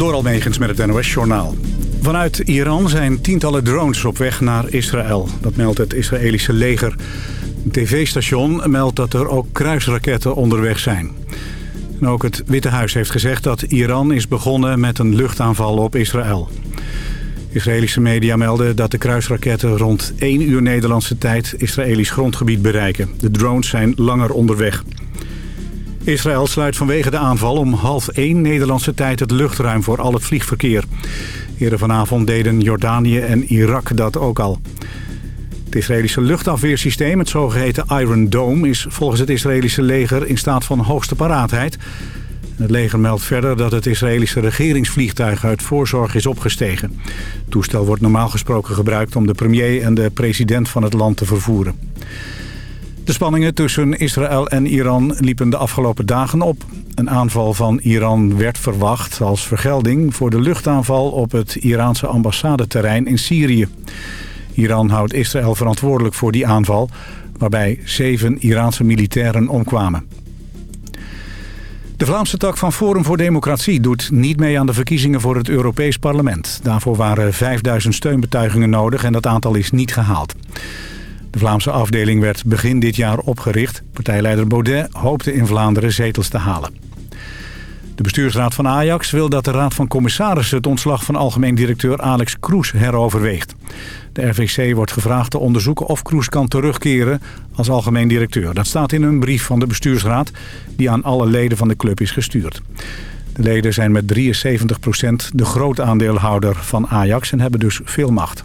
Door Almegens met het NOS-journaal. Vanuit Iran zijn tientallen drones op weg naar Israël. Dat meldt het Israëlische leger. Een tv-station meldt dat er ook kruisraketten onderweg zijn. En ook het Witte Huis heeft gezegd dat Iran is begonnen met een luchtaanval op Israël. Israëlische media melden dat de kruisraketten rond 1 uur Nederlandse tijd Israëlisch grondgebied bereiken. De drones zijn langer onderweg. Israël sluit vanwege de aanval om half 1 Nederlandse tijd het luchtruim voor al het vliegverkeer. Eerder vanavond deden Jordanië en Irak dat ook al. Het Israëlische luchtafweersysteem, het zogeheten Iron Dome... is volgens het Israëlische leger in staat van hoogste paraatheid. Het leger meldt verder dat het Israëlische regeringsvliegtuig uit voorzorg is opgestegen. Het toestel wordt normaal gesproken gebruikt om de premier en de president van het land te vervoeren. De spanningen tussen Israël en Iran liepen de afgelopen dagen op. Een aanval van Iran werd verwacht als vergelding voor de luchtaanval op het Iraanse ambassadeterrein in Syrië. Iran houdt Israël verantwoordelijk voor die aanval, waarbij zeven Iraanse militairen omkwamen. De Vlaamse tak van Forum voor Democratie doet niet mee aan de verkiezingen voor het Europees Parlement. Daarvoor waren 5000 steunbetuigingen nodig en dat aantal is niet gehaald. De Vlaamse afdeling werd begin dit jaar opgericht. Partijleider Baudet hoopte in Vlaanderen zetels te halen. De bestuursraad van Ajax wil dat de raad van commissarissen... het ontslag van algemeen directeur Alex Kroes heroverweegt. De RVC wordt gevraagd te onderzoeken of Kroes kan terugkeren als algemeen directeur. Dat staat in een brief van de bestuursraad die aan alle leden van de club is gestuurd. De leden zijn met 73% de groot aandeelhouder van Ajax en hebben dus veel macht.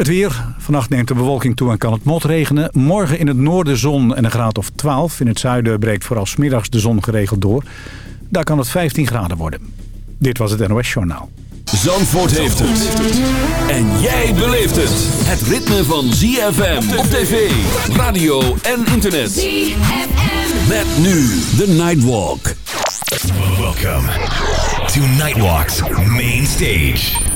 Het weer. Vannacht neemt de bewolking toe en kan het motregenen. Morgen in het noorden zon en een graad of 12. In het zuiden breekt vooral smiddags de zon geregeld door. Daar kan het 15 graden worden. Dit was het NOS Journaal. Zandvoort heeft het. En jij beleeft het. Het ritme van ZFM op tv, radio en internet. ZFM. Met nu de Nightwalk. Welcome to Nightwalk's Main Stage.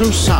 to sign.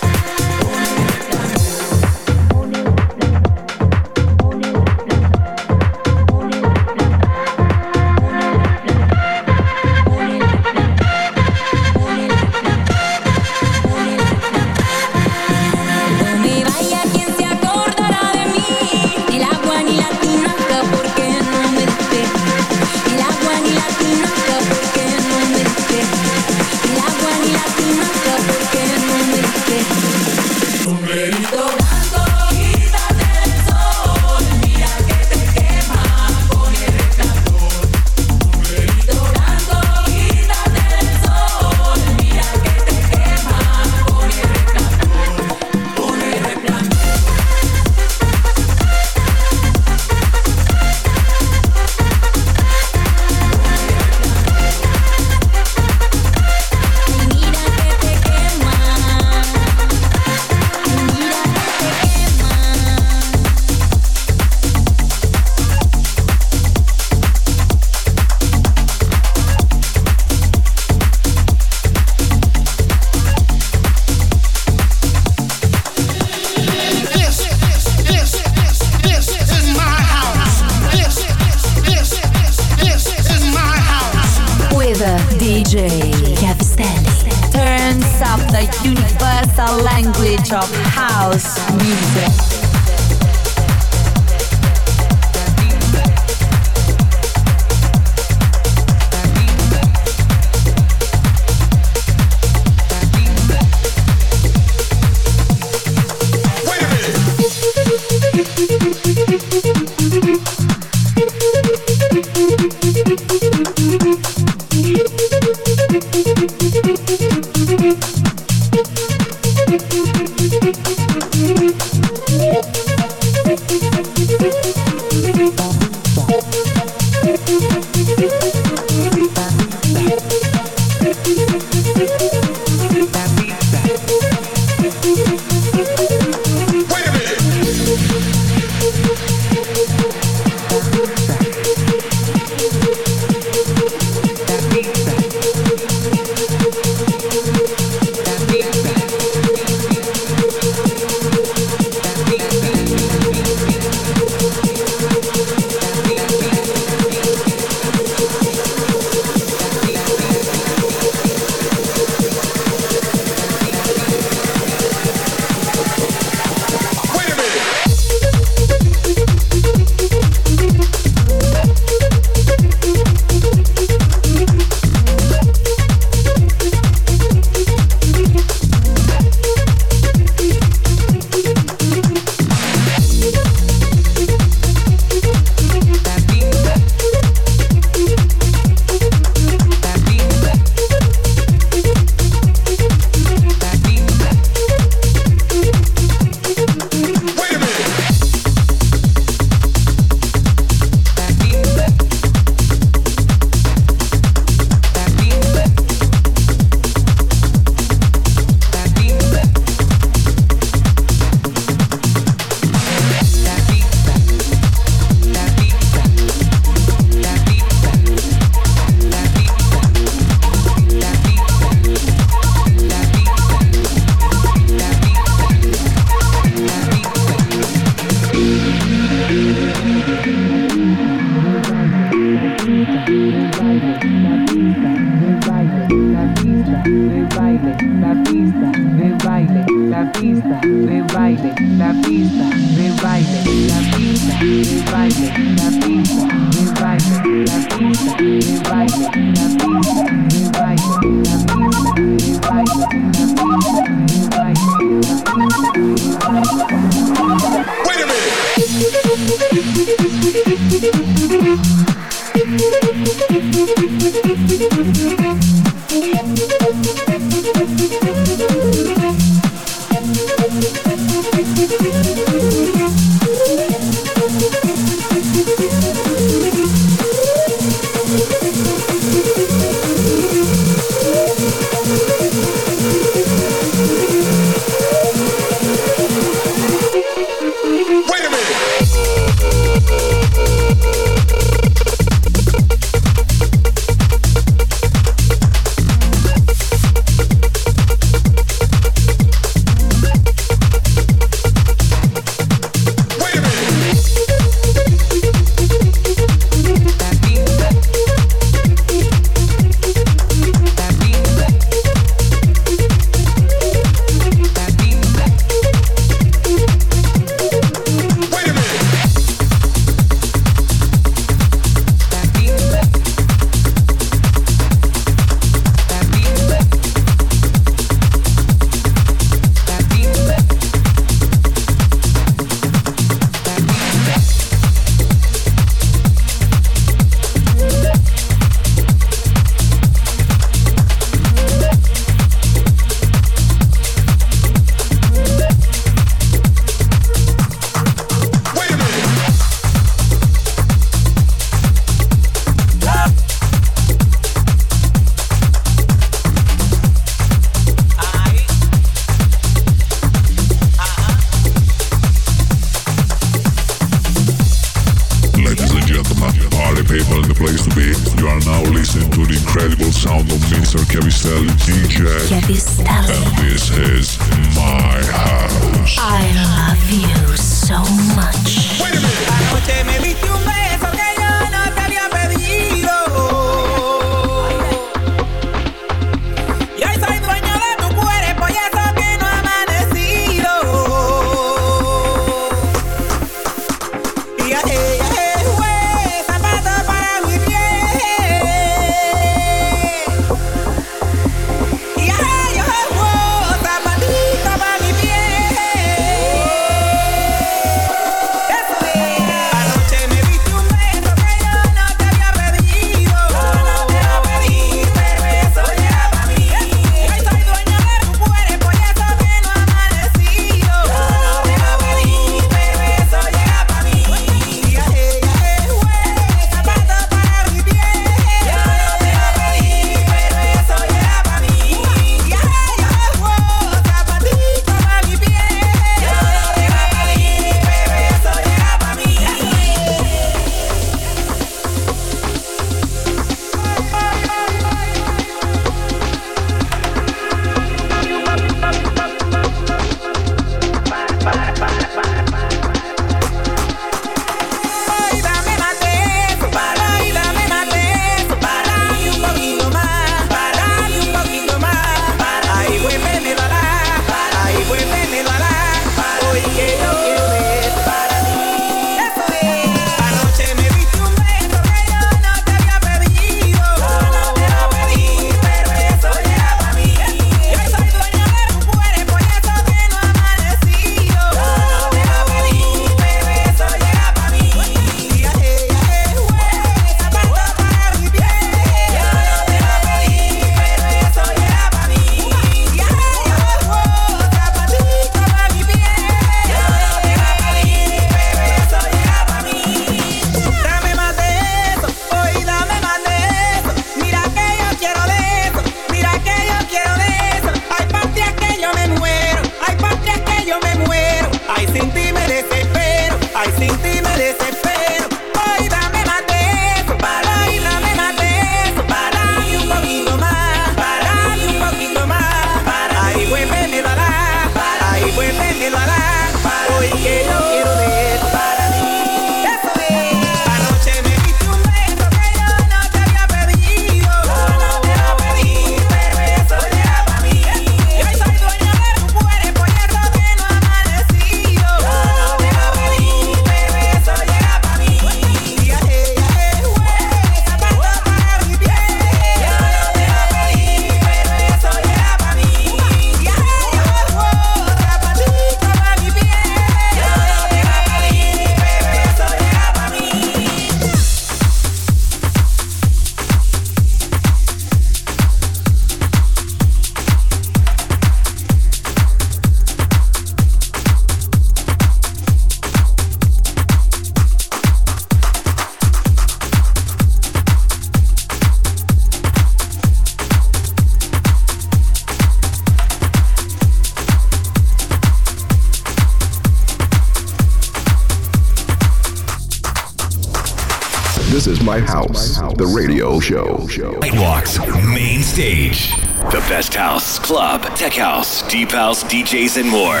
Deep house, DJs, and more.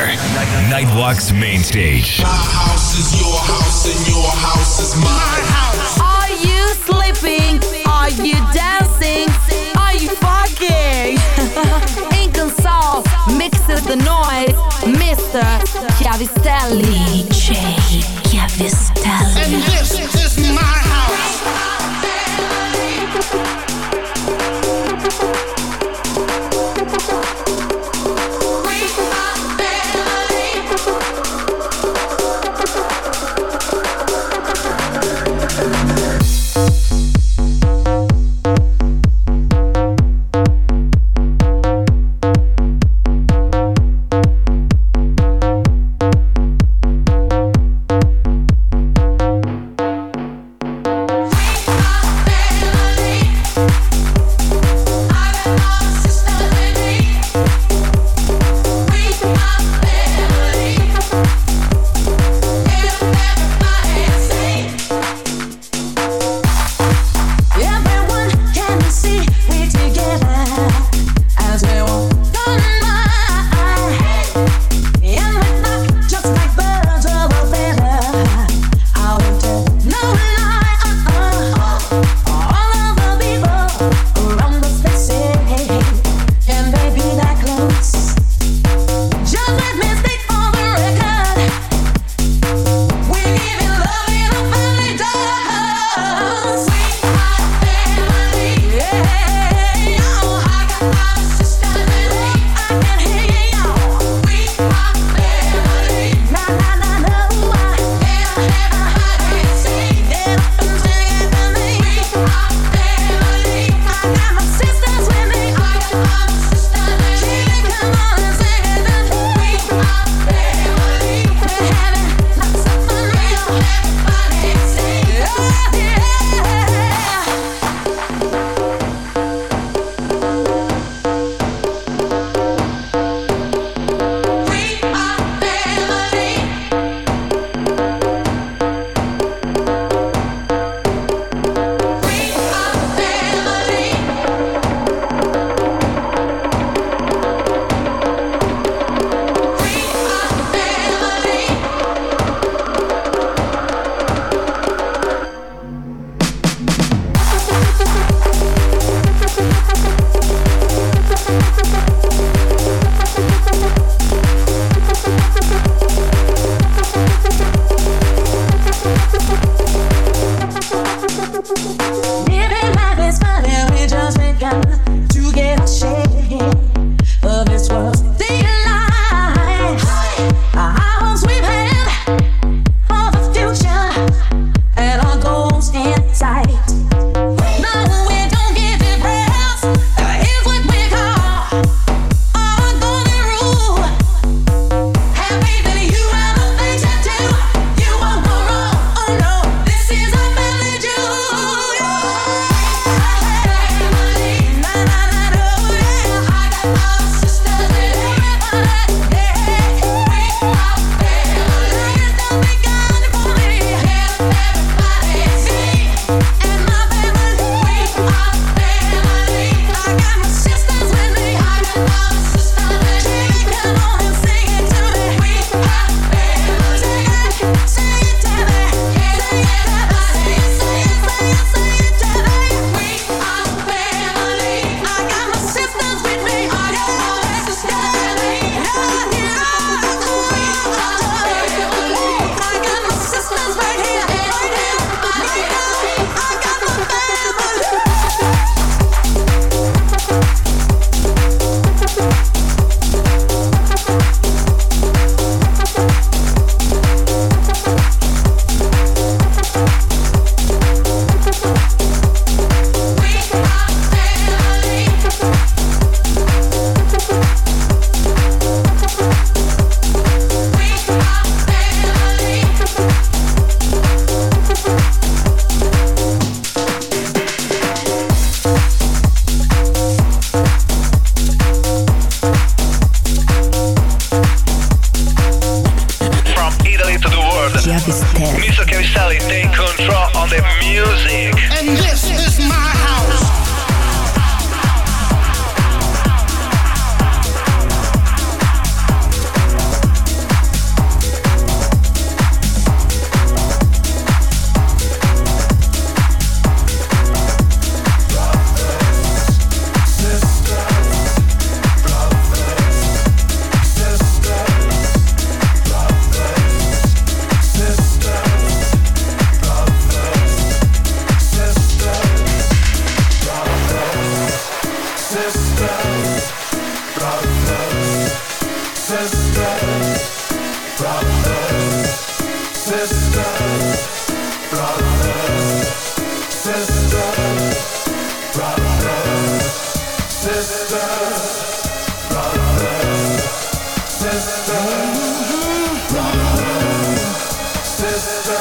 Nightwalk's main stage. My house is your house and your house is my house. Are you sleeping? Are you dancing? Are you fucking? Inconsol mixes the noise. Mr. Chiavistelli. DJ Chiavistelli.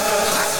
love.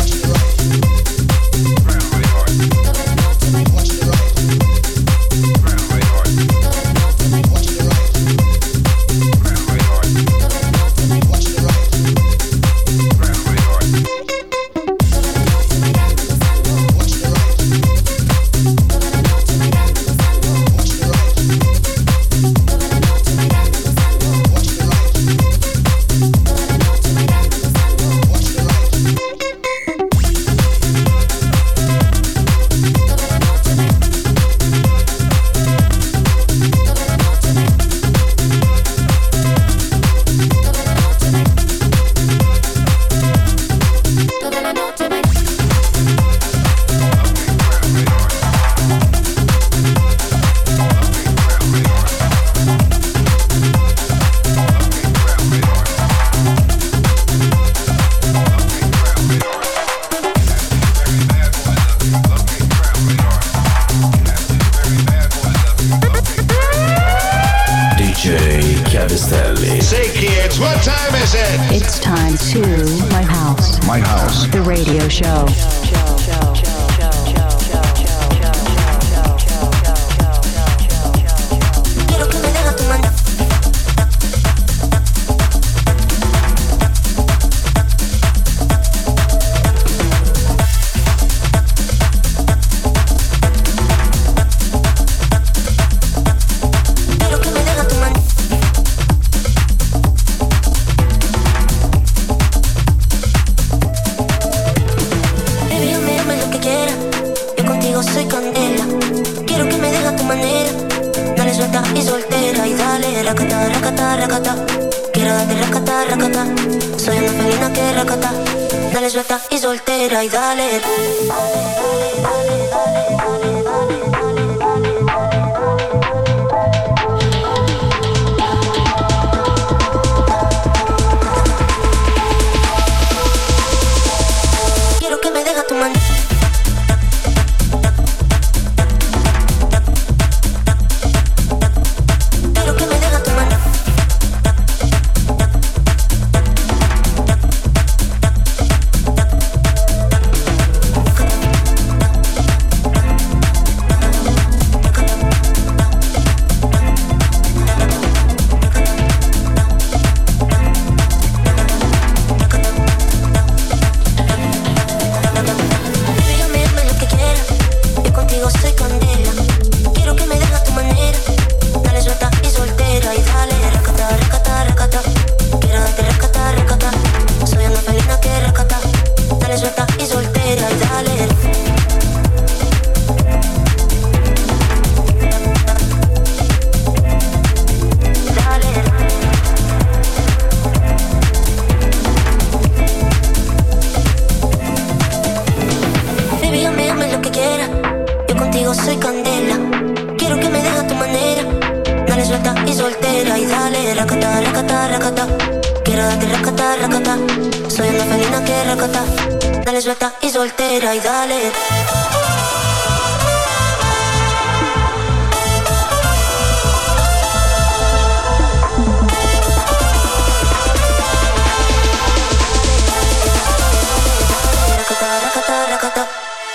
much love. Rakata, rakata, rakata. Quiero darte rakata, rakata Soy una felina que rakata Dale suelta y soltera y dale.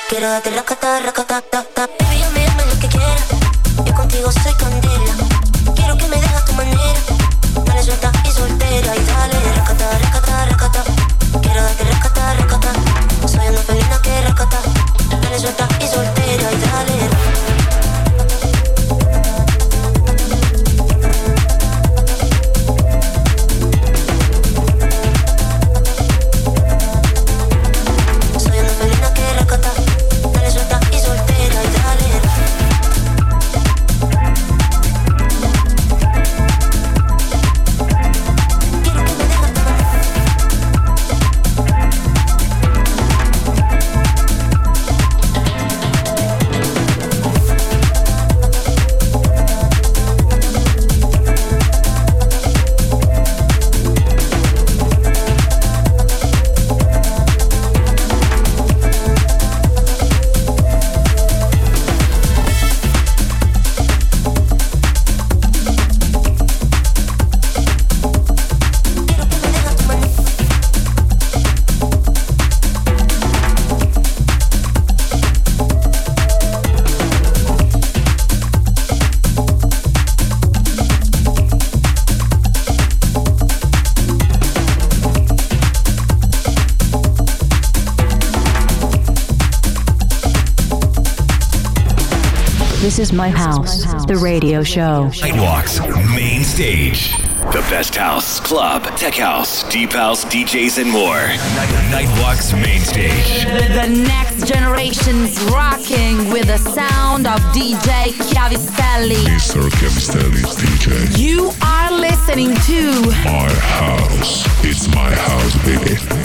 Quiero darte loca, ta, loca, ta, yo me lo que quiero. Yo contigo soy candela. Quiero que me dejes tu manera. Dale suelta y soltera. Y dale, racata, racata, racata. Quiero darte racata, racata. Soy una felina que racata. Dale suelta This is my house, the radio show. Nightwalks, main stage. The best house, club, tech house, deep house, DJs, and more. Nightwalks, main stage. The next generation's rocking with the sound of DJ Chiavistelli. Mr. Chiavistelli's DJ. You are listening to My house. It's my house, baby.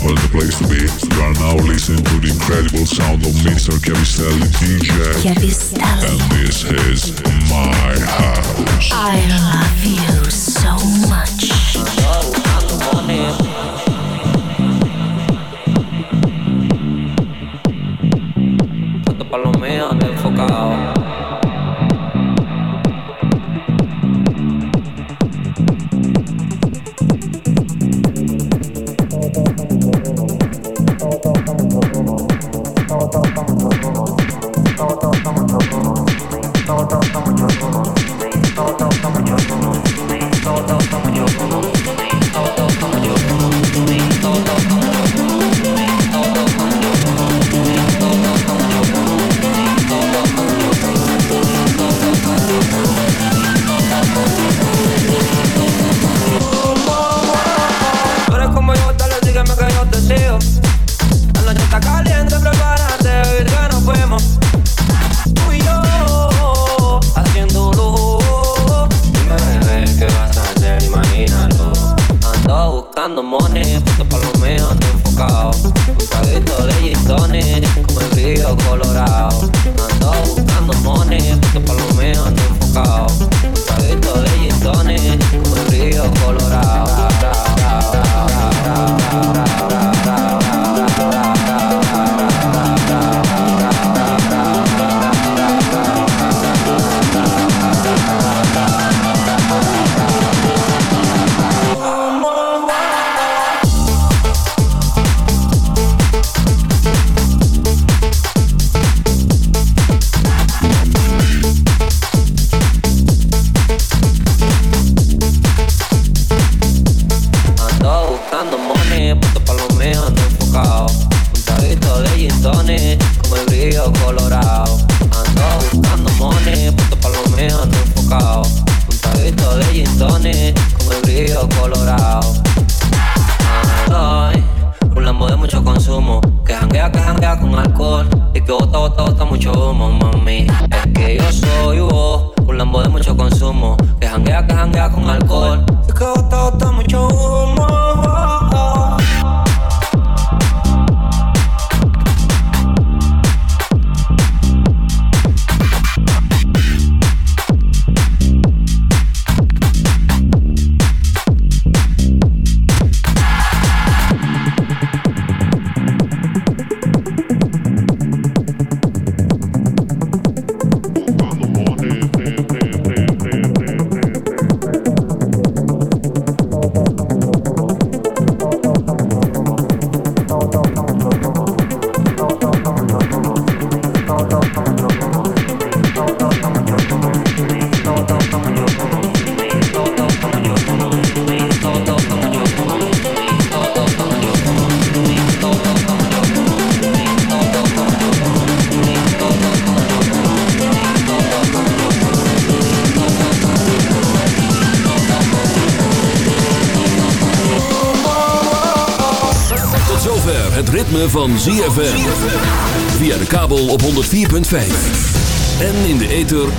Festival, the place to be. You are now listening to the incredible sound of Mr. Cavistelli DJ. Cavistelli. And this is my house. I love you so much. Palomeo, enfocado.